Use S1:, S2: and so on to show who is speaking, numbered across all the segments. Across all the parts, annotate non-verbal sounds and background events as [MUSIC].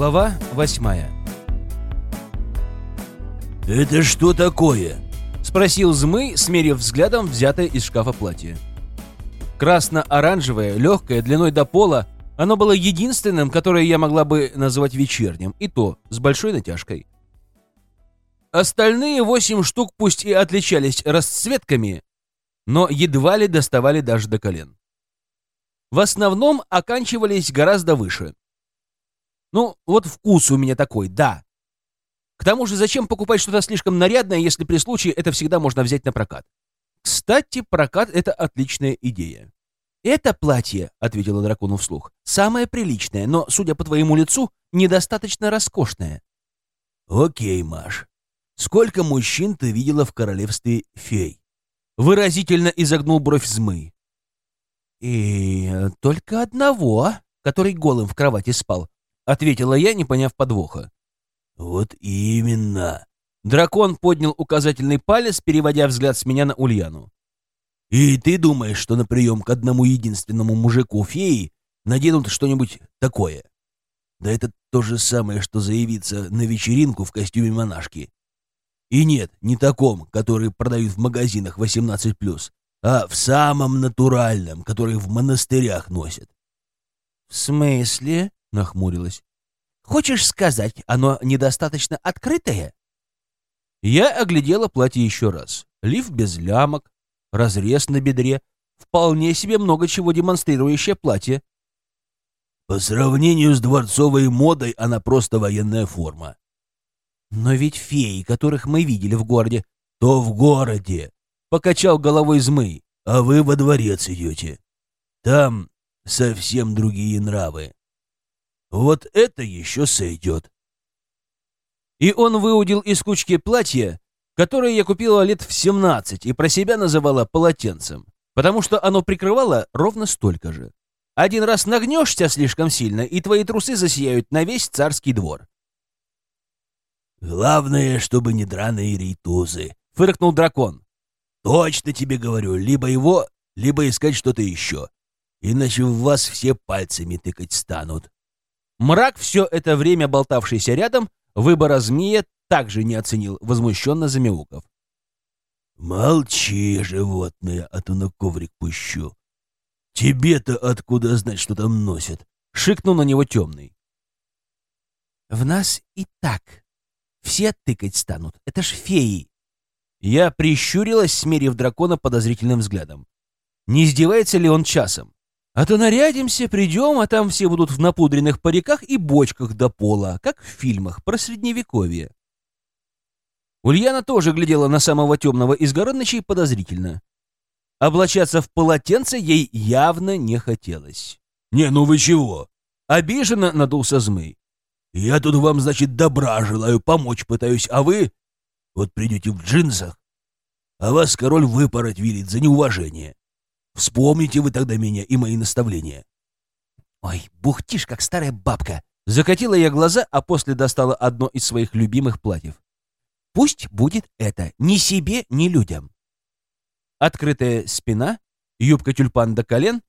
S1: Глава восьмая
S2: «Это что такое?»
S1: — спросил Змый, смерив взглядом взятое из шкафа платье. Красно-оранжевое, легкое, длиной до пола, оно было единственным, которое я могла бы назвать вечерним, и то с большой натяжкой. Остальные восемь штук пусть и отличались расцветками, но едва ли доставали даже до колен. В основном оканчивались гораздо выше. Ну, вот вкус у меня такой, да. К тому же, зачем покупать что-то слишком нарядное, если при случае это всегда можно взять на прокат? Кстати, прокат — это отличная идея. «Это платье», — ответила дракону вслух, — «самое приличное, но, судя по твоему лицу, недостаточно роскошное».
S2: «Окей, Маш. Сколько мужчин ты видела в королевстве фей?»
S1: Выразительно изогнул бровь змы. «И только одного, который голым в кровати спал», — ответила я, не поняв подвоха.
S2: «Вот именно!»
S1: Дракон поднял указательный палец, переводя взгляд с меня на Ульяну.
S2: «И ты думаешь, что на прием к одному единственному мужику феи наденут что-нибудь такое? Да это то же самое, что заявиться на вечеринку в костюме монашки. И нет, не таком, который продают в магазинах 18+, а в самом натуральном, который в монастырях носят».
S1: «В смысле?» — нахмурилась. «Хочешь сказать, оно недостаточно открытое?» Я оглядела платье еще раз. Лиф без лямок, разрез на бедре. Вполне себе много чего демонстрирующее платье.
S2: По сравнению с дворцовой модой, она просто военная форма.
S1: Но ведь феи, которых мы видели в городе...
S2: То в городе, — покачал головой Змый, — а вы во дворец идете. Там совсем другие нравы. Вот это еще сойдет.
S1: И он выудил из кучки платье, которое я купила лет в 17 и про себя называла полотенцем, потому что оно прикрывало ровно столько же. Один раз нагнешься слишком сильно, и твои трусы засияют на весь царский двор.
S2: «Главное, чтобы не драные рейтузы», — фыркнул дракон. «Точно тебе говорю, либо его, либо искать что-то еще. Иначе в вас все пальцами тыкать станут».
S1: Мрак, все это время болтавшийся рядом, выбора змея также не оценил, возмущенно замяуков.
S2: «Молчи, животное, а то на коврик пущу. Тебе-то откуда знать, что там носят?» — шикнул на него темный.
S1: «В нас и так все тыкать станут. Это ж феи!» Я прищурилась, смерив дракона подозрительным взглядом. Не издевается ли он часом? А то нарядимся, придем, а там все будут в напудренных париках и бочках до пола, как в фильмах про средневековье. Ульяна тоже глядела на самого темного из Горонычей подозрительно. Облачаться в полотенце ей явно не хотелось.
S2: «Не, ну вы чего?»
S1: Обиженно надулся Змей.
S2: «Я тут вам, значит, добра желаю, помочь пытаюсь, а вы вот придете в джинсах, а вас король выпороть велит за неуважение. Вспомните вы тогда меня и мои наставления.
S1: Ой, бухтишь, как старая бабка. Закатила я глаза, а после достала одно из своих любимых платьев. Пусть будет это ни себе, ни людям. Открытая спина, юбка-тюльпан до колен.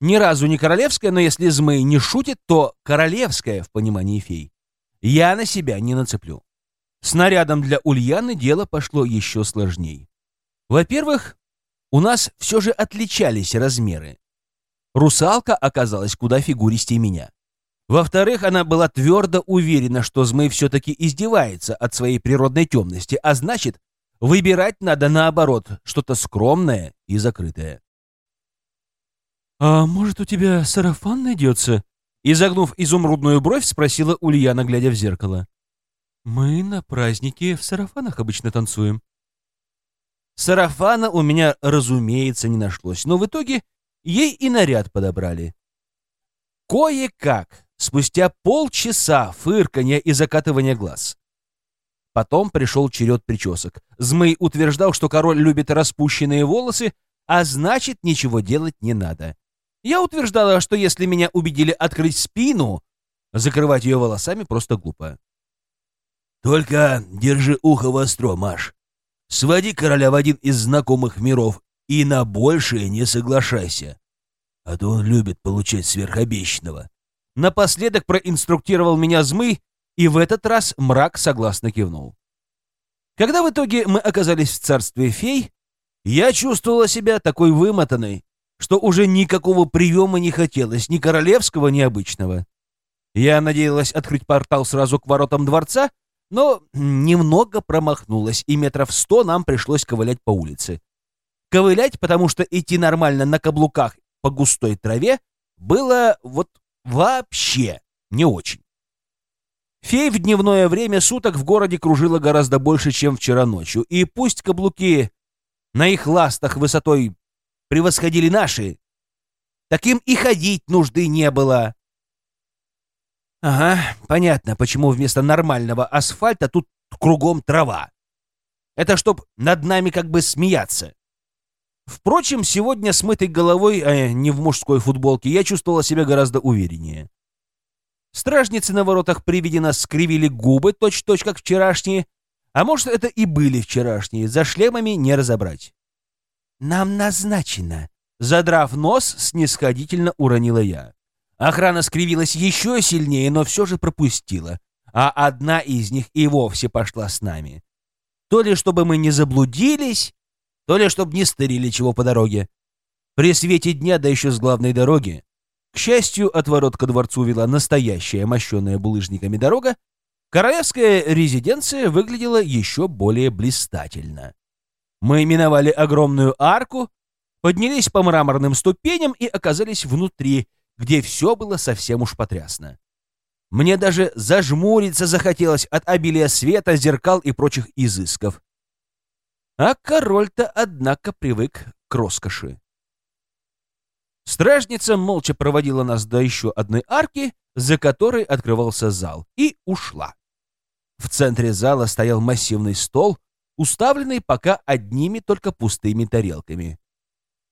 S1: Ни разу не королевская, но если змей не шутит, то королевская в понимании фей. Я на себя не нацеплю. Снарядом для Ульяны дело пошло еще сложней. Во-первых, у нас все же отличались размеры. Русалка оказалась куда фигуристее меня. Во-вторых, она была твердо уверена, что Змей все-таки издевается от своей природной темности, а значит, выбирать надо наоборот, что-то скромное и закрытое. «А может, у тебя сарафан найдется?» Изогнув изумрудную бровь, спросила Ульяна, глядя в зеркало. «Мы на празднике в сарафанах обычно танцуем». Сарафана у меня, разумеется, не нашлось, но в итоге ей и наряд подобрали. Кое-как, спустя полчаса фырканья и закатывания глаз. Потом пришел черед причесок. Змей утверждал, что король любит распущенные волосы, а значит, ничего делать не надо. Я утверждала, что если меня убедили открыть спину, Закрывать ее волосами просто глупо.
S2: «Только держи ухо востро, Маш. Своди короля в один из знакомых миров и на большее не соглашайся, а то он любит получать сверхобещанного».
S1: Напоследок проинструктировал меня Змый, и в этот раз мрак согласно кивнул. Когда в итоге мы оказались в царстве фей, я чувствовала себя такой вымотанной, что уже никакого приема не хотелось, ни королевского, ни обычного. Я надеялась открыть портал сразу к воротам дворца, но немного промахнулась, и метров сто нам пришлось ковылять по улице. Ковылять, потому что идти нормально на каблуках по густой траве было вот вообще не очень. Фей в дневное время суток в городе кружила гораздо больше, чем вчера ночью, и пусть каблуки на их ластах высотой превосходили наши, таким и ходить нужды не было. Ага, понятно, почему вместо нормального асфальта тут кругом трава. Это чтоб над нами как бы смеяться. Впрочем, сегодня смытой головой, а не в мужской футболке, я чувствовала себя гораздо увереннее. Стражницы на воротах при виде нас скривили губы, точь-точь как вчерашние, а может, это и были вчерашние, за шлемами не разобрать. «Нам назначено», — задрав нос, снисходительно уронила я. Охрана скривилась еще сильнее, но все же пропустила, а одна из них и вовсе пошла с нами. То ли чтобы мы не заблудились, то ли чтобы не стырили чего по дороге. При свете дня, да еще с главной дороги. К счастью, от ворот ко дворцу вела настоящая мощенная булыжниками дорога, королевская резиденция выглядела еще более блистательно. Мы миновали огромную арку, поднялись по мраморным ступеням и оказались внутри, где все было совсем уж потрясно. Мне даже зажмуриться захотелось от обилия света, зеркал и прочих изысков. А король-то, однако, привык к роскоши. Стражница молча проводила нас до еще одной арки, за которой открывался зал, и ушла. В центре зала стоял массивный стол, уставленный пока одними только пустыми тарелками.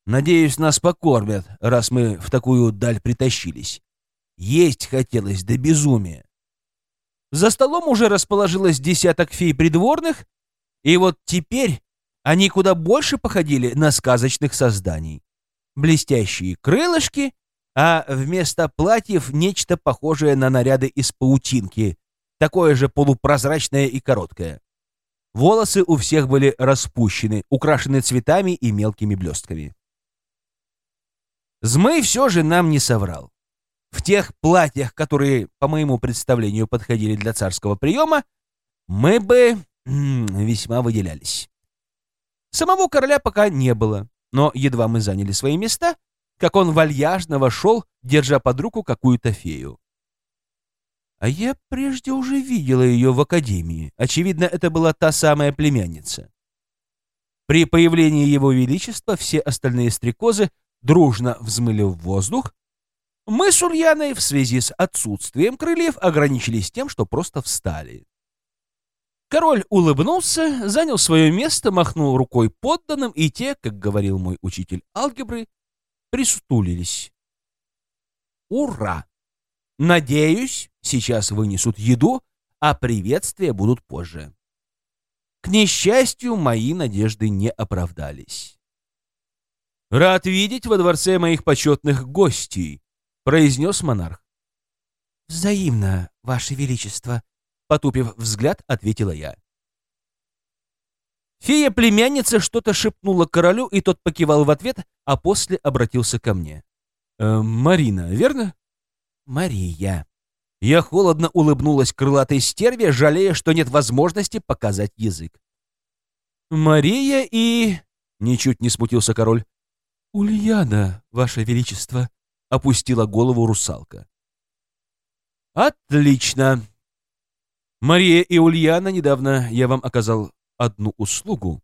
S1: Надеюсь, нас покормят, раз мы в такую даль притащились. Есть хотелось до безумия. За столом уже расположилось десяток фей придворных, и вот теперь они куда больше походили на сказочных созданий. Блестящие крылышки, а вместо платьев нечто похожее на наряды из паутинки, такое же полупрозрачное и короткое. Волосы у всех были распущены, украшены цветами и мелкими блестками. Змей все же нам не соврал. В тех платьях, которые, по моему представлению, подходили для царского приема, мы бы весьма выделялись. Самого короля пока не было, но едва мы заняли свои места, как он вальяжно вошел, держа под руку какую-то фею. А я прежде уже видела ее в академии. Очевидно, это была та самая племянница. При появлении его величества все остальные стрекозы дружно взмыли в воздух, мы с Ульяной в связи с отсутствием крыльев ограничились тем, что просто встали. Король улыбнулся, занял свое место, махнул рукой подданным, и те, как говорил мой учитель алгебры, пристулились. Ура! Надеюсь, сейчас вынесут еду, а приветствия будут позже. К несчастью, мои надежды не оправдались. «Рад видеть во дворце моих почетных гостей», — произнес монарх.
S3: «Взаимно, Ваше Величество», —
S1: потупив взгляд, ответила я. Фея-племянница что-то шепнула королю, и тот покивал в ответ, а после обратился ко мне. «Э, «Марина, верно?»
S3: «Мария».
S1: Я холодно улыбнулась крылатой стерве, жалея, что нет возможности показать язык. «Мария и...» — ничуть не смутился король.
S3: «Ульяна, Ваше Величество!» — опустила голову русалка.
S1: «Отлично! Мария и Ульяна, недавно я вам оказал одну услугу,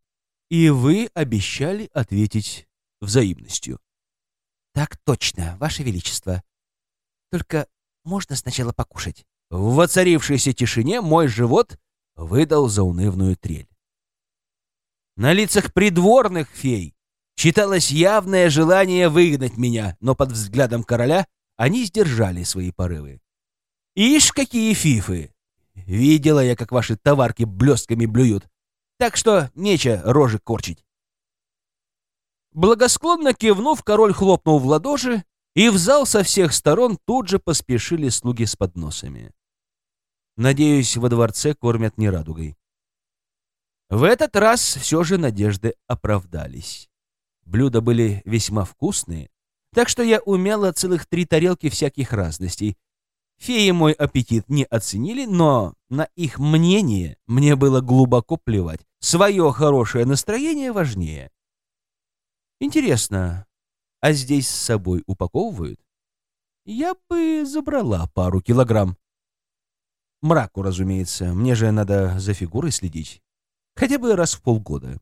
S1: и вы обещали ответить взаимностью».
S3: «Так точно, Ваше Величество. Только можно сначала покушать?»
S1: В воцарившейся тишине мой живот выдал заунывную трель. На лицах придворных фей Читалось явное желание выгнать меня, но под взглядом короля они сдержали свои порывы. Ишь, какие фифы! Видела я, как ваши товарки блестками блюют. Так что нече рожи корчить. Благосклонно кивнув, король хлопнул в ладоши, и в зал со всех сторон тут же поспешили слуги с подносами. Надеюсь, во дворце кормят не радугой. В этот раз все же надежды оправдались. Блюда были весьма вкусные, так что я умела целых три тарелки всяких разностей. Феи мой аппетит не оценили, но на их мнение мне было глубоко плевать. Свое хорошее настроение важнее. Интересно, а здесь с собой упаковывают? Я бы забрала пару килограмм. Мраку, разумеется, мне же надо за фигурой следить. Хотя бы раз в полгода.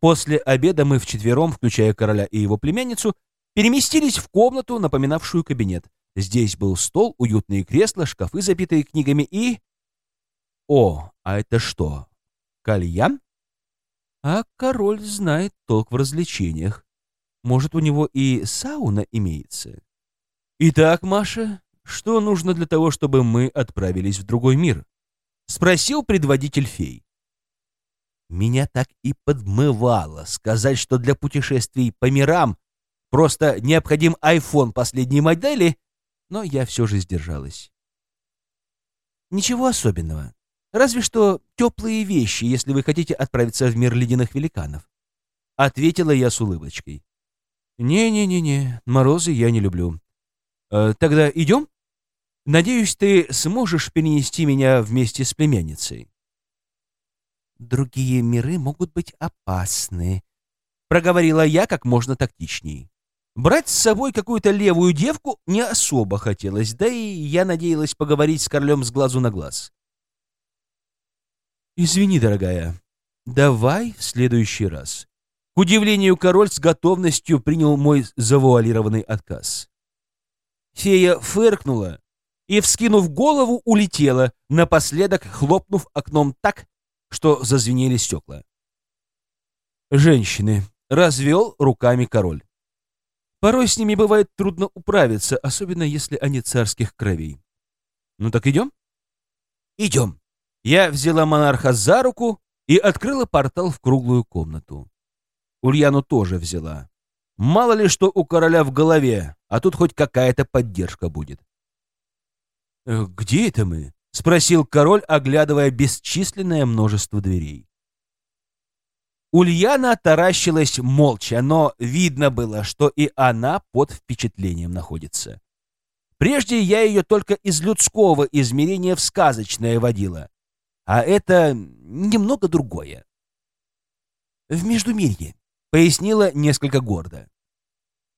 S1: После обеда мы вчетвером, включая короля и его племянницу, переместились в комнату, напоминавшую кабинет. Здесь был стол, уютные кресла, шкафы, забитые книгами и... О, а это что? Кальян? А король знает толк в развлечениях. Может, у него и сауна имеется? Итак, Маша, что нужно для того, чтобы мы отправились в другой мир? Спросил предводитель фей. Меня так и подмывало сказать, что для путешествий по мирам просто необходим iPhone последней модели, но я все же сдержалась. Ничего особенного. Разве что теплые вещи, если вы хотите отправиться в мир ледяных великанов. Ответила я с улыбочкой. «Не-не-не-не, морозы я не люблю. Э, тогда идем? Надеюсь, ты сможешь перенести меня вместе с племянницей». «Другие миры могут быть опасны», — проговорила я как можно тактичней. Брать с собой какую-то левую девку не особо хотелось, да и я надеялась поговорить с королем с глазу на глаз. «Извини, дорогая, давай в следующий раз». К удивлению, король с готовностью принял мой завуалированный отказ. Фея фыркнула и, вскинув голову, улетела, напоследок хлопнув окном так, что зазвенели стекла. «Женщины», — развел руками король. «Порой с ними бывает трудно управиться, особенно если они царских кровей. Ну так идем?» «Идем». Я взяла монарха за руку и открыла портал в круглую комнату. Ульяну тоже взяла. Мало ли что у короля в голове, а тут хоть какая-то поддержка будет. «Э, «Где это мы?» — спросил король, оглядывая бесчисленное множество дверей. Ульяна таращилась молча, но видно было, что и она под впечатлением находится. Прежде я ее только из людского измерения в сказочное водила, а это немного другое. «В Междумирье», — пояснила несколько гордо.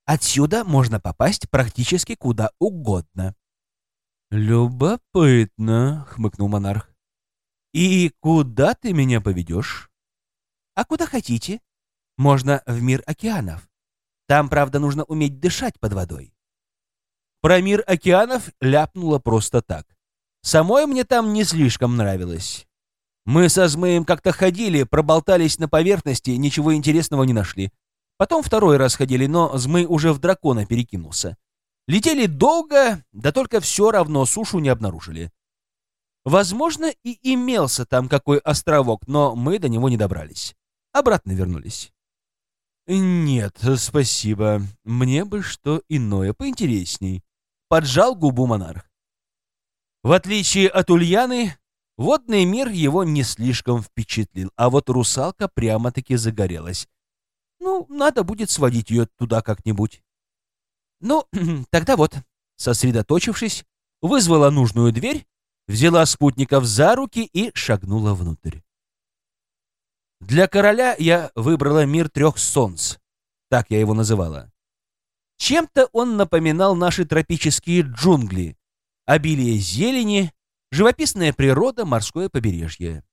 S1: «Отсюда можно попасть практически куда угодно». «Любопытно», — хмыкнул монарх. «И куда ты меня поведешь?» «А куда хотите. Можно в мир океанов. Там, правда, нужно уметь дышать под водой». Про мир океанов ляпнула просто так. Самой мне там не слишком нравилось. Мы со Змеем как-то ходили, проболтались на поверхности, ничего интересного не нашли. Потом второй раз ходили, но Змей уже в дракона перекинулся. Летели долго, да только все равно сушу не обнаружили. Возможно, и имелся там какой островок, но мы до него не добрались. Обратно вернулись. «Нет, спасибо. Мне бы что иное, поинтересней», — поджал губу монарх. В отличие от Ульяны, водный мир его не слишком впечатлил, а вот русалка прямо-таки загорелась. Ну, надо будет сводить ее туда как-нибудь. Ну, [CLEARS THROAT] тогда вот, сосредоточившись, вызвала нужную дверь, взяла спутников за руки и шагнула внутрь. Для короля я выбрала мир трех солнц, так я его называла. Чем-то он напоминал наши тропические джунгли, обилие зелени, живописная природа, морское побережье.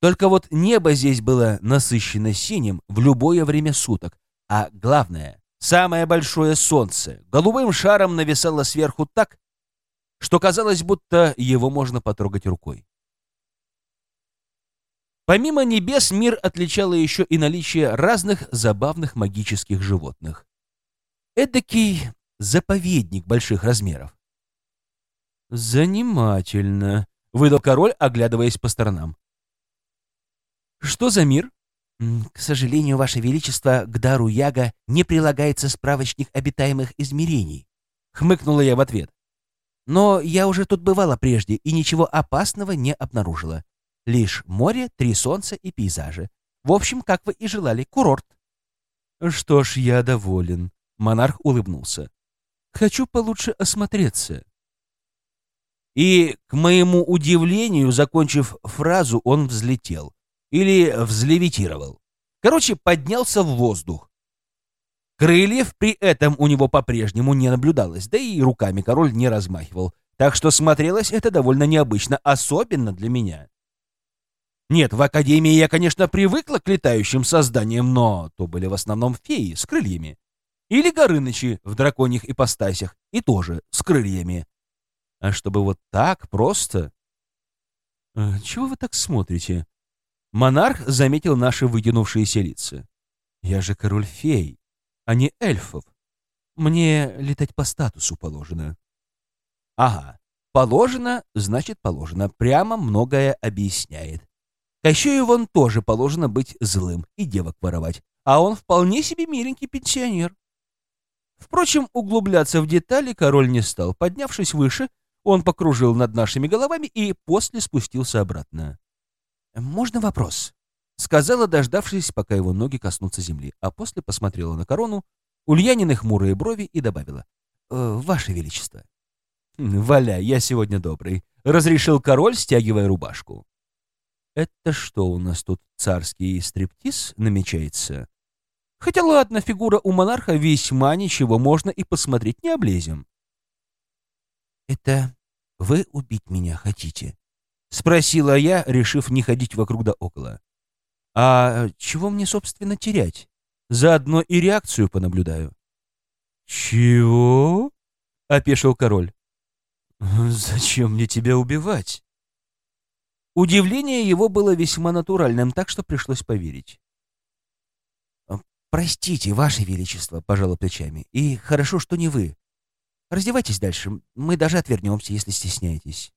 S1: Только вот небо здесь было насыщено синим в любое время суток, а главное, Самое большое солнце голубым шаром нависало сверху так, что казалось, будто его можно потрогать рукой. Помимо небес, мир отличало еще и наличие разных забавных магических животных. Эдакий заповедник больших размеров. Занимательно, выдал король, оглядываясь по сторонам. Что за мир?
S2: К сожалению, Ваше Величество, к дару Яга не прилагается справочник обитаемых измерений. Хмыкнула я в ответ. Но я уже тут бывала прежде и ничего опасного не обнаружила. Лишь море, три солнца и пейзажи. В общем, как вы и желали, курорт.
S1: Что ж, я доволен. Монарх улыбнулся. Хочу получше осмотреться. И, к моему удивлению, закончив фразу, он взлетел. Или взлевитировал. Короче, поднялся в воздух. Крыльев при этом у него по-прежнему не наблюдалось, да и руками король не размахивал. Так что смотрелось это довольно необычно, особенно для меня. Нет, в Академии я, конечно, привыкла к летающим созданиям, но то были в основном феи с крыльями. Или горынычи в драконьих ипостасях, и тоже с крыльями. А чтобы вот так просто... А, чего вы так смотрите? Монарх заметил наши вытянувшиеся лица. Я же король фей, а не эльфов. Мне летать по статусу положено. Ага, положено, значит положено. Прямо многое объясняет. Кощею вон тоже положено быть злым и девок воровать, а он вполне себе миленький пенсионер. Впрочем, углубляться в детали король не стал. Поднявшись выше, он покружил над нашими головами и после спустился обратно.
S2: «Можно вопрос?»
S1: — сказала, дождавшись, пока его ноги коснутся земли, а после посмотрела на корону, Ульянины хмурые брови и добавила. «Э, «Ваше Величество». «Валя, я сегодня добрый», — разрешил король, стягивая рубашку. Это что у нас тут, царский стриптиз намечается? Хотя ладно, фигура у монарха весьма ничего, можно и посмотреть, не облезем.
S2: Это вы убить меня хотите?
S1: Спросила я, решив не ходить вокруг да около. А чего мне, собственно, терять? Заодно и реакцию понаблюдаю. Чего? — опешил король. «Зачем мне тебя убивать?» Удивление его было весьма натуральным, так что пришлось поверить.
S2: «Простите, Ваше Величество», — пожала плечами. «И хорошо, что не вы. Раздевайтесь дальше. Мы даже отвернемся, если стесняетесь».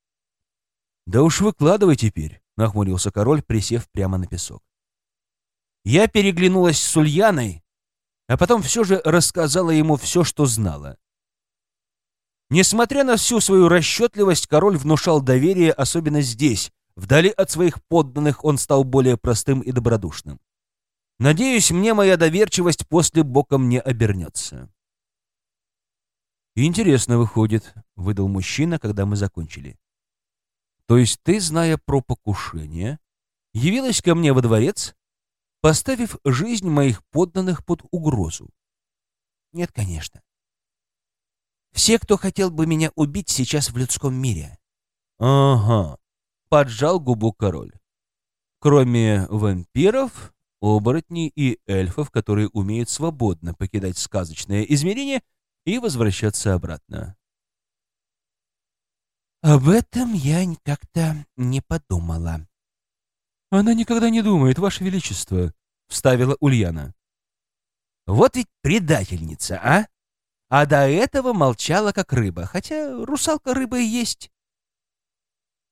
S1: «Да уж выкладывай теперь», — нахмурился король, присев прямо на песок. Я переглянулась с Ульяной, а потом все же рассказала ему все, что знала. Несмотря на всю свою расчетливость, король внушал доверие, особенно здесь, Вдали от своих подданных он стал более простым и добродушным. Надеюсь, мне моя доверчивость после боком не обернется. «Интересно выходит», — выдал мужчина, когда мы закончили. «То есть ты, зная про покушение, явилась ко мне во дворец, поставив жизнь моих подданных под угрозу?»
S2: «Нет, конечно. Все, кто хотел бы меня убить, сейчас в людском мире».
S1: «Ага поджал губу король. Кроме вампиров, оборотней и эльфов, которые умеют свободно покидать сказочное измерение и возвращаться обратно.
S2: «Об этом я как-то не подумала».
S1: «Она никогда не думает, Ваше Величество», — вставила Ульяна. «Вот ведь предательница, а? А до этого молчала, как рыба, хотя русалка рыба и есть».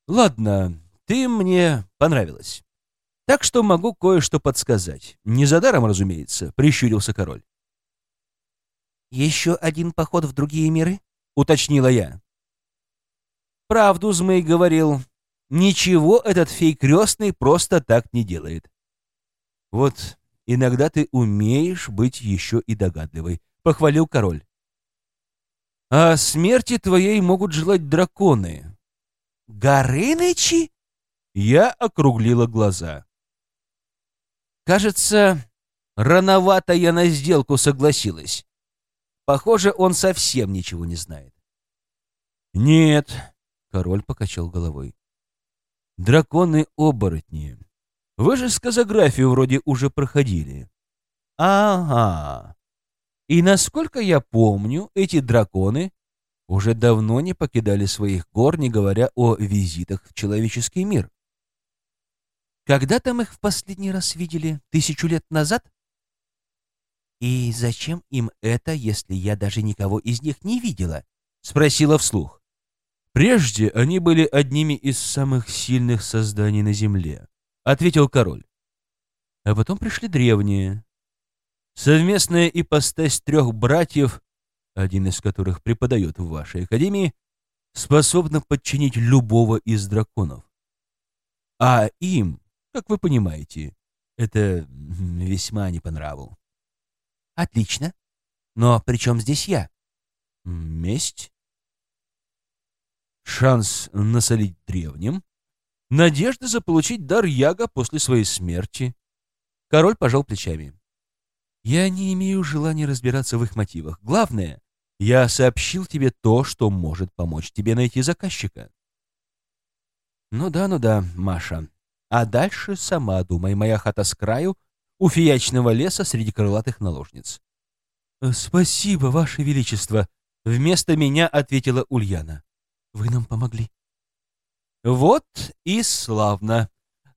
S1: Ладно, ты мне понравилась. Так что могу кое-что подсказать. Не за даром, разумеется, прищурился король.
S2: Еще один поход в другие миры?
S1: Уточнила я. Правду Змей говорил. Ничего этот фей крестный просто так не делает. Вот иногда ты умеешь быть еще и догадливой, похвалил король. А смерти твоей могут желать драконы,
S2: Горынычи?
S1: Я округлила глаза. Кажется, рановато я на сделку согласилась. Похоже, он совсем ничего не знает. Нет, король покачал головой. Драконы-оборотни. Вы же сказографию вроде уже проходили. Ага. И насколько я помню, эти драконы уже давно не покидали своих гор, не говоря о визитах в человеческий мир. Когда там их в последний раз видели? Тысячу лет назад?
S2: И зачем им это, если я даже никого из них не видела?
S1: Спросила вслух. Прежде они были одними из самых сильных созданий на Земле, ответил король. А потом пришли древние. Совместная ипостась трех братьев, один из которых преподает в вашей академии, способна подчинить любого из драконов. А им, как вы понимаете, это весьма не по нраву.
S2: Отлично. Но при чем здесь я?
S1: Месть? Шанс насолить древним? Надежда заполучить дар Яга после своей смерти? Король пожал плечами. Я не имею желания разбираться в их мотивах. Главное, я сообщил тебе то, что может помочь тебе найти заказчика. Ну да, ну да, Маша. А дальше сама думай, моя хата с краю у фиячного леса среди крылатых наложниц. «Э, «Спасибо, Ваше Величество!» — вместо меня ответила Ульяна. «Вы нам помогли». «Вот и славно!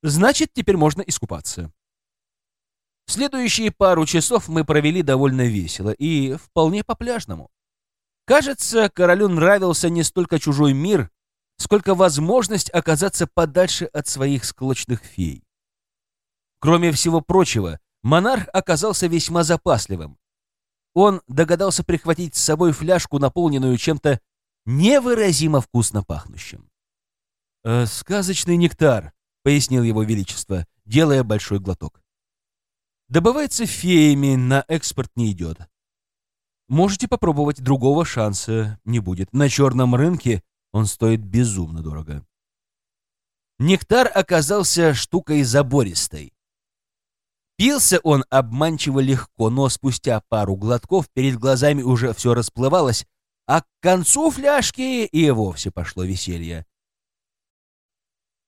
S1: Значит, теперь можно искупаться». Следующие пару часов мы провели довольно весело и вполне по-пляжному. Кажется, королю нравился не столько чужой мир, сколько возможность оказаться подальше от своих склочных фей. Кроме всего прочего, монарх оказался весьма запасливым. Он догадался прихватить с собой фляжку, наполненную чем-то невыразимо вкусно пахнущим. «Э, «Сказочный нектар», — пояснил его величество, делая большой глоток. «Добывается феями, на экспорт не идет. Можете попробовать, другого шанса не будет. На черном рынке он стоит безумно дорого». Нектар оказался штукой забористой. Пился он обманчиво легко, но спустя пару глотков перед глазами уже все расплывалось, а к концу фляжки и вовсе пошло веселье.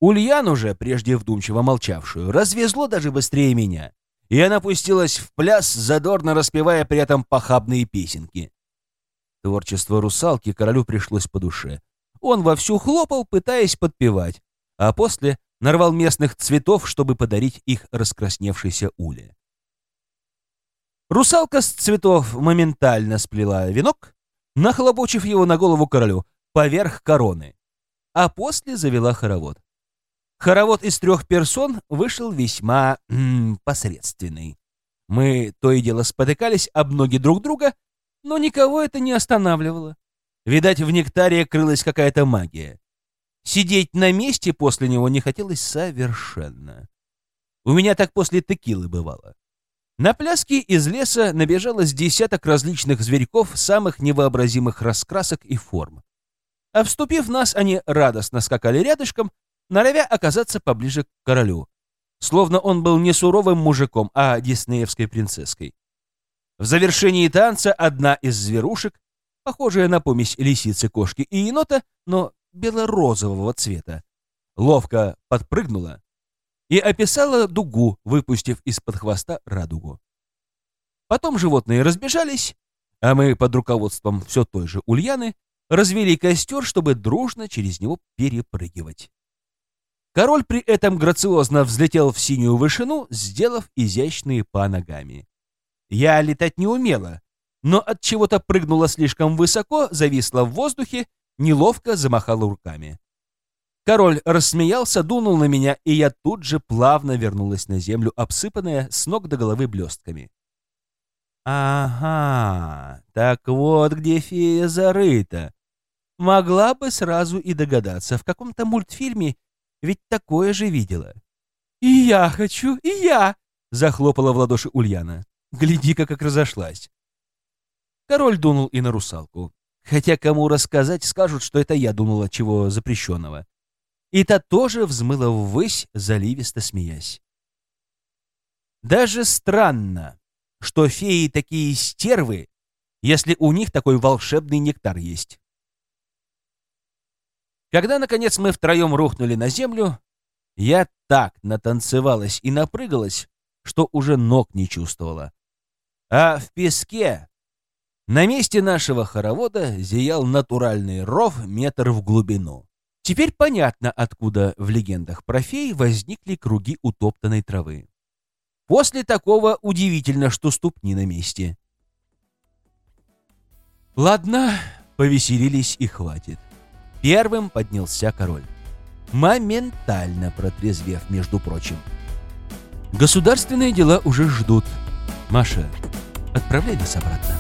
S1: Ульян уже, прежде вдумчиво молчавшую, развезло даже быстрее меня, и она пустилась в пляс, задорно распевая при этом похабные песенки. Творчество русалки королю пришлось по душе. Он вовсю хлопал, пытаясь подпевать, а после нарвал местных цветов, чтобы подарить их раскрасневшейся Уле. Русалка с цветов моментально сплела венок, нахлобучив его на голову королю, поверх короны, а после завела хоровод. Хоровод из трех персон вышел весьма м -м, посредственный. Мы то и дело спотыкались об ноги друг друга, но никого это не останавливало. Видать, в нектаре крылась какая-то магия. Сидеть на месте после него не хотелось совершенно. У меня так после текилы бывало. На пляске из леса набежалось десяток различных зверьков самых невообразимых раскрасок и форм. А вступив нас, они радостно скакали рядышком, норовя оказаться поближе к королю, словно он был не суровым мужиком, а диснеевской принцесской. В завершении танца одна из зверушек, похожая на помесь лисицы, кошки и енота, но бело-розового цвета, ловко подпрыгнула и описала дугу, выпустив из-под хвоста радугу. Потом животные разбежались, а мы под руководством все той же Ульяны развели костер, чтобы дружно через него перепрыгивать. Король при этом грациозно взлетел в синюю вышину, сделав изящные па ногами. Я летать не умела, но от чего-то прыгнула слишком высоко, зависла в воздухе неловко замахала руками. Король рассмеялся, дунул на меня, и я тут же плавно вернулась на землю, обсыпанная с ног до головы блестками. «Ага, так вот где фея зарыта. Могла бы сразу и догадаться, в каком-то мультфильме ведь такое же видела». «И я хочу, и я!» — захлопала в ладоши Ульяна. «Гляди-ка, как разошлась!» Король дунул и на русалку. Хотя кому рассказать, скажут, что это я думала чего запрещенного. И та тоже взмыла ввысь, заливисто смеясь. Даже странно, что феи такие стервы, если у них такой волшебный нектар есть. Когда, наконец, мы втроем рухнули на землю, я так натанцевалась и напрыгалась, что уже ног не чувствовала. А в песке на месте нашего хоровода зиял натуральный ров метр в глубину. Теперь понятно, откуда в легендах про фей возникли круги утоптанной травы. После такого удивительно, что ступни на месте. Ладно, повеселились и хватит. Первым поднялся король. Моментально протрезвев, между прочим.
S3: Государственные дела уже ждут. Маша, отправляй нас обратно.